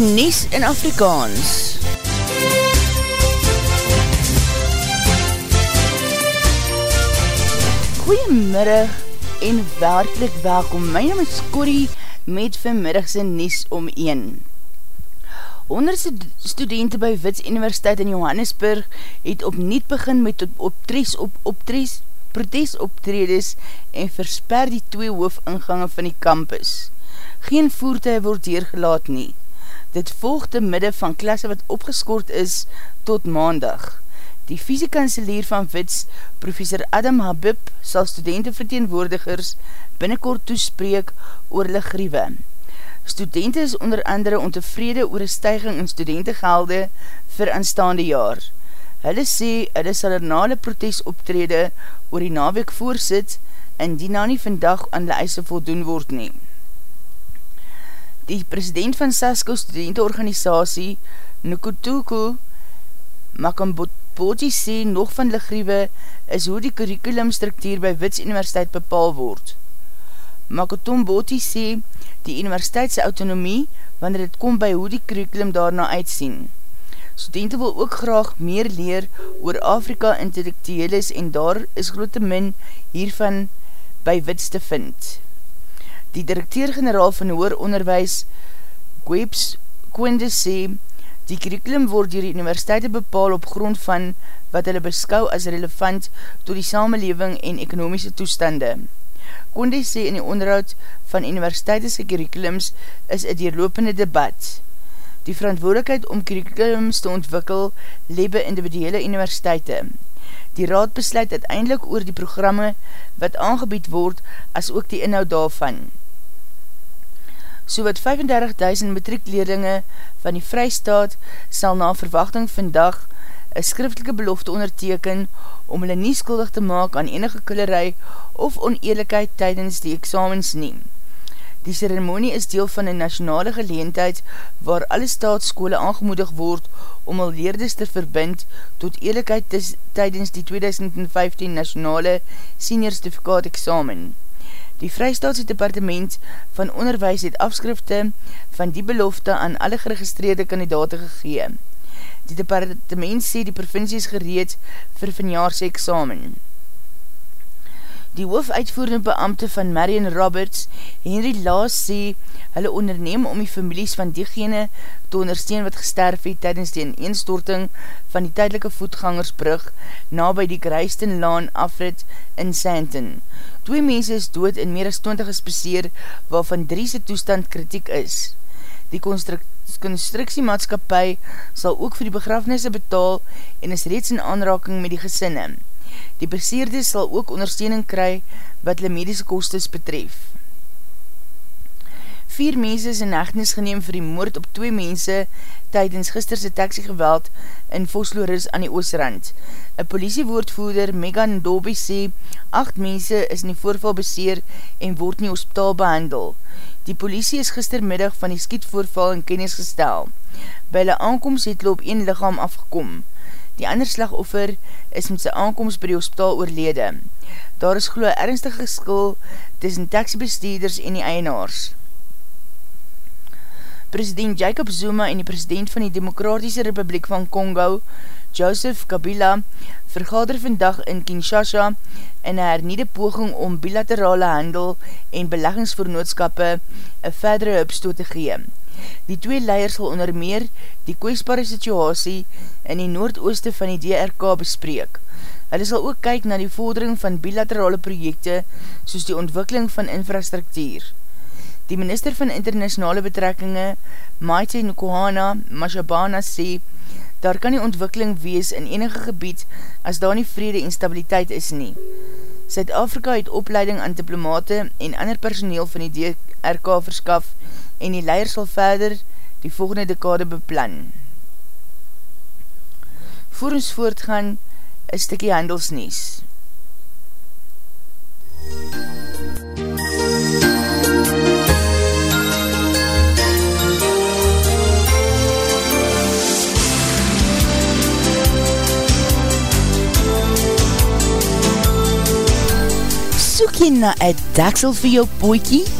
die Nes in Afrikaans. Goeiemiddag en waardelik welkom. My naam is Corrie met vanmiddagse Nes om 1. Honderdse studenten by Wits Universiteit in Johannesburg het opnieuw begin met optres op optres, protesoptredes en versper die twee hoofingange van die campus. Geen voertuig word deurgelaat nie. Dit volg te midde van klasse wat opgeskoord is tot maandag. Die fysiekanselier van Wits, professor Adam Habib, sal studentenverteenwoordigers binnenkort toespreek oor hulle griewe. Studenten is onder andere ontevrede oor een stijging in studentengelde vir aanstaande jaar. Hulle sê, hulle sal er na hulle protest optrede oor die naweek voorsit en die na nie vandag aan die eise voldoen word neem. Die president van Sasko studentenorganisatie, Nukutuku Makamboti sê, nog van die griewe is hoe die curriculumstruktuur by Wits Universiteit bepaal word. Makamboti sê, die universiteitse autonomie, wanneer het kom by hoe die curriculum daarna uitsien. Studenten wil ook graag meer leer oor Afrika intellectuelis en daar is grote min hiervan by Wits te vind. Die directeur-generaal van Hoor Onderwijs, Gwebs Koende sê, die curriculum word dier die universiteite bepaal op grond van wat hulle beskou as relevant to die samenleving en ekonomiese toestande. Koende sê in die onderhoud van universiteitese curriculums is een dierlopende debat. Die verantwoordelikheid om curriculums te ontwikkel lebe individuele universiteite. Die raad besluit uiteindelik oor die programme wat aangebied word as ook die inhoud daarvan so wat 35.000 matriekleerlinge van die Vrystaat sal na verwachting vandag een skriftelike belofte onderteken om hulle nie skuldig te maak aan enige kullerij of oneerlijkheid tydens die examens neem. Die ceremonie is deel van een nationale geleentheid waar alle staatskole aangemoedig word om al leerders te verbind tot eerlijkheid tydens die 2015 nationale senior certificaat examen. Die Vrystaatse Departement van Onderwijs het afskrifte van die belofte aan alle geregistreerde kandidaten gegee. Die departement sê die provincie is gereed vir vanjaarse examen. Die hoofuitvoerende beambte van Marion Roberts, Henry Laas, sê hulle onderneem om die families van diegene te ondersteun wat gesterf het tydens die ineenstorting van die tydelike voetgangersbrug na by die Greisten Laan afrit in Santon. Twee mense is dood en meer as 20 is beseer waarvan drie se toestand kritiek is. Die constructiemaatskapie sal ook vir die begrafnisse betaal en is reeds in aanraking met die gesinne. Die beseerdes sal ook ondersteuning kry wat hulle medische kostes betref. Vier mense is in hechtenis geneem vir die moord op twee mense tydens gisterse taxigeweld in Vosloris aan die Oosrand. Een politiewoordvoerder Megan Dobie sê, acht mense is in die voorval beseer en word nie hospitaal behandel. Die politie is gistermiddag van die skietvoorval in kennis gestel. By hulle aankomst het loop een lichaam afgekom. Die ander slagoffer is met sy aankomst by die hospitaal oorlede. Daar is geloof ernstige skil tussen taxibesteeders en die eienaars. President Jacob Zuma en die president van die Demokratiese Republiek van Congo, Joseph Kabila, vergader vandag in Kinshasa in een herniede poging om bilaterale handel en beleggingsvernootskappe een verdere hupstoot te gee. Die twee leiers sal onder meer die kwestbare situasie in die noordooste van die DRK bespreek. Hulle sal ook kyk na die vordering van bilaterale projekte soos die ontwikkeling van infrastruktuur. Die minister van internationale betrekkinge, Maite Nkohana Mashabana, sê, daar kan die ontwikkeling wees in enige gebied as daar nie vrede en stabiliteit is nie. Zuid-Afrika het opleiding aan diplomate en ander personeel van die DRK verskaf en die leier sal verder die volgende dekade beplan. Voor ons voortgaan, een stikkie handelsnies. Soek jy na een daksel vir jou poekie?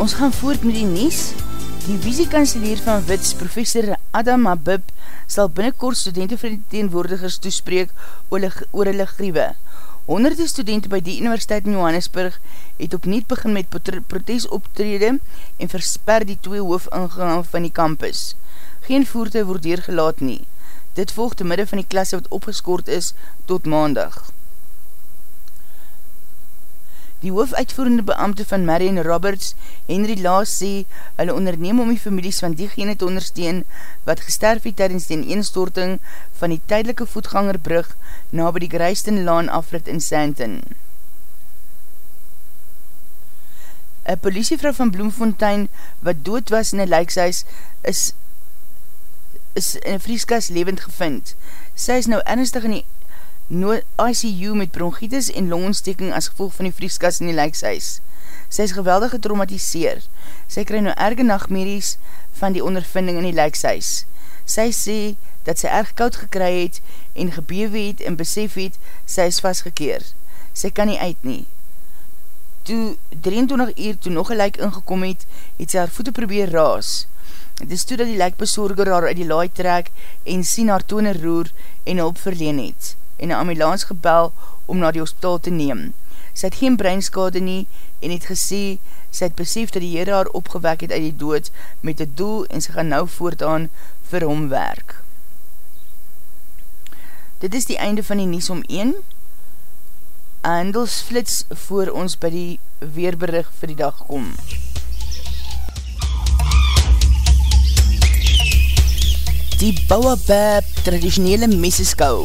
Ons gaan voort met die Nies. Die visiekanselier van Wits, professor Adam Abib, sal binnenkort studentenverteenwoordigers toespreek oor hulle griewe. Honderde studenten by die Universiteit in Johannesburg het opnieuw begin met protes optrede en versper die twee hoofingang van die campus. Geen voertuig word gelaat nie. Dit volg te midde van die klasse wat opgeskoord is tot maandag. Die hoofuitvoerende beambte van Marion Roberts, Henry Laas, sê hulle onderneem om die families van diegene te ondersteun wat gesterf het tydens die eenstorting van die tydelike voetgangerbrug na by die Greisten Laan afrit in Sandton. Een politievrou van Bloemfontein wat dood was in een lijkshuis is, is in een vrieskas levend gevind. Sy is nou ernstig in die no ICU met bronchitis en longontsteking as gevolg van die vrieskas in die lijkshuis. Sy is geweldig getraumatiseer. Sy krij nou erge nachtmeries van die ondervinding in die lijkshuis. Sy sê dat sy erg koud gekry het en gebewe het en besef het, sy is vastgekeer. Sy kan nie uit nie. Toe 23 uur toe nog een lijk ingekom het, het sy haar voete probeer raas. Het is toe dat die lijkbesorger haar uit die laai trek en sien haar toner roer en hulp verleen het en een ambulance gebel om na die hospitaal te neem. Sy het geen breinskade nie en het gesê, sy het besef dat die Heere haar opgewek het uit die dood met die doel en sy gaan nou voortaan vir hom werk. Dit is die einde van die Nies om 1. Handels flits voor ons by die weerberig vir die dag kom. Die Bouwabab traditionele meseskou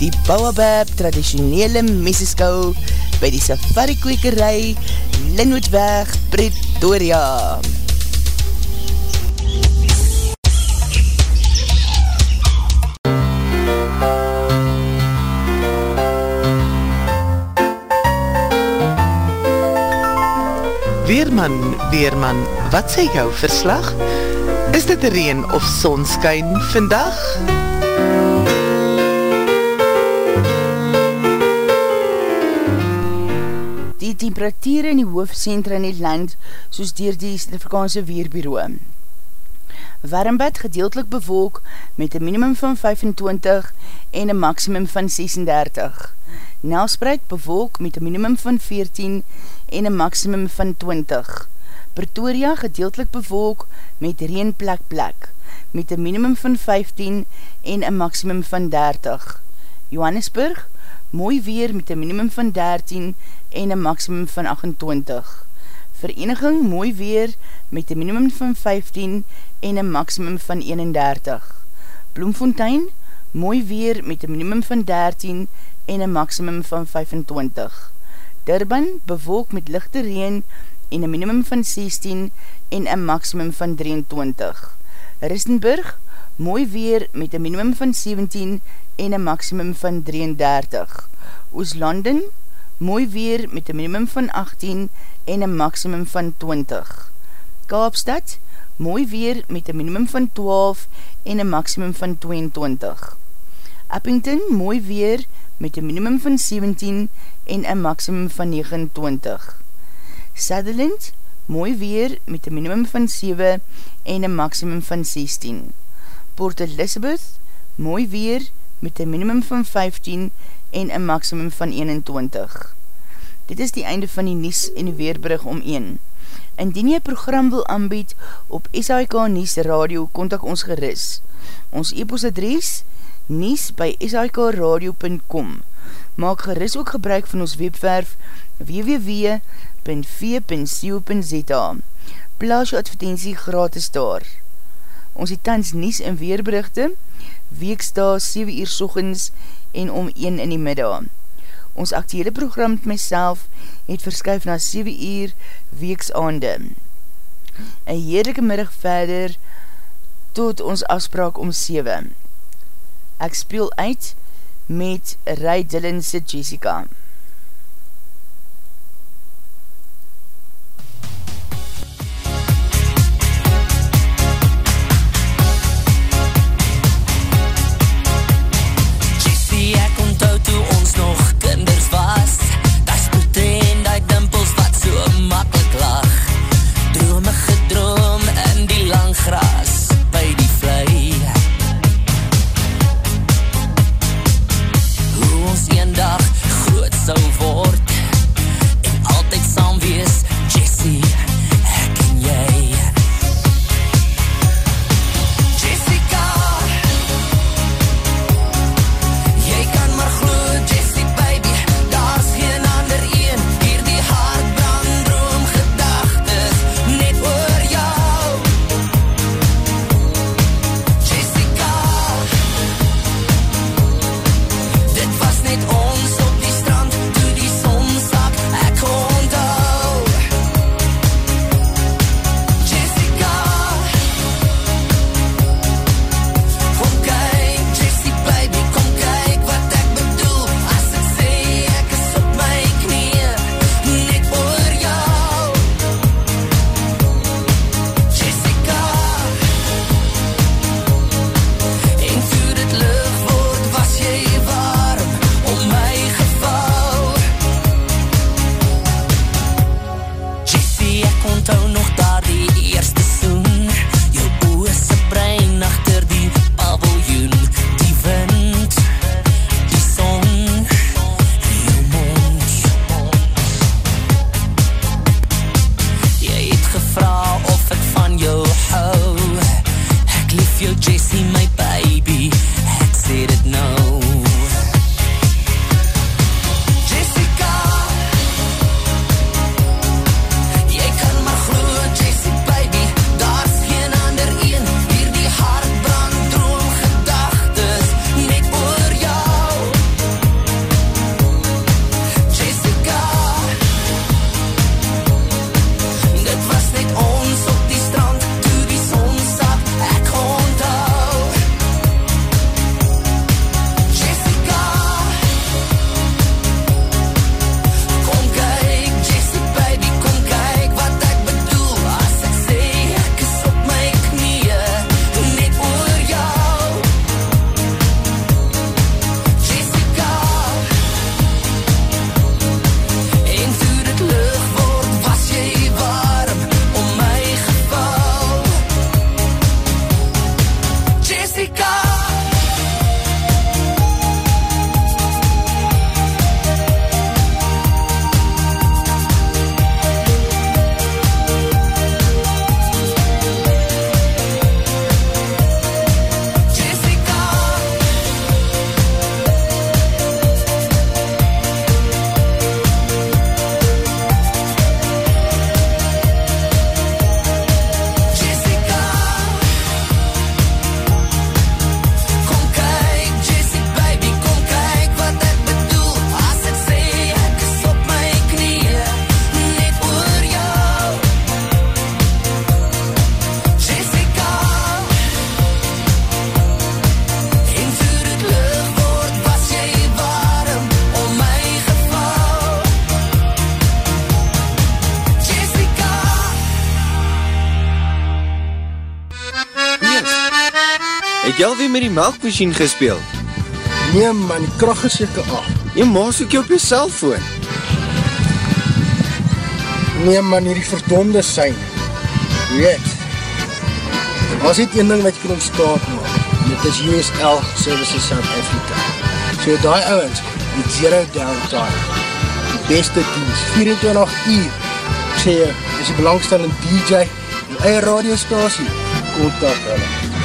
die Bouwabab traditionele meseskou by die safari kwekerij Linwoodweg, Pretoria. Weerman, Weerman, wat sê jou verslag? Is dit reen of sonskyn vandag? Temperatuur in die hoofdcentra in die land soos dier die Afrikaanse Weerbureau. Warmbad gedeeltelik bewolk met een minimum van 25 en een maximum van 36. Nelspreid bewolk met een minimum van 14 en een maximum van 20. Pretoria gedeeltelik bewolk met reen plek plek met een minimum van 15 en een maximum van 30. Johannesburg mooi weer met een minimum van 13 en een maximum van 28. Vereniging Mooi Weer met een minimum van 15 en een maximum van 31. Bloemfontein Mooi Weer met een minimum van 13 en een maximum van 25. Durban bewolk met lichte reen en een minimum van 16 en een maximum van 23. Ristenburg Mooi Weer met een minimum van 17 en een maximum van 33. Ooslanden Mooi Weer met een minimum van 18 en een maximum van 20. Kaapstad, mooi weer met een minimum van 12 en een maximum van 22. Uppington, mooi weer met een minimum van 17 en een maximum van 29. Sutherland, mooi weer met een minimum van 7 en een maximum van 16. Port Elizabeth, mooi weer met een minimum van 15 en een maximum van 21. Dit is die einde van die Nies en die Weerbrug om 1. Indien jy program wil aanbied op SIK Nies Radio, kontak ons geris. Ons e-post adres, nies by sikradio.com. Maak geris ook gebruik van ons webwerf www.v.co.za Plaas jou advertentie gratis daar. Ons het tans Nies en Weerbrugte, weeksta 7 uur sochens en om 1 in die middag. Ons actiele program met myself het verskuif na 7 uur weeksaande. Een heerlijke middag verder tot ons afspraak om 7. Ek speel uit met Ray Dillon's Jessica. J.C. might alweer met die melkmachine gespeeld? Nee man, die kracht is jyke af. Jy maas ook jy op jy cellfoon. Nee man, hier die verdonde sein. Weet, as dit een ding wat jy kan ontstaat maak, dit is USL Services South Africa. So die ouwens, met zero downtime, die beste dienst, 24 uur, ek sê jy, is die belangstellende DJ, die eie radiostasie, kontak hulle.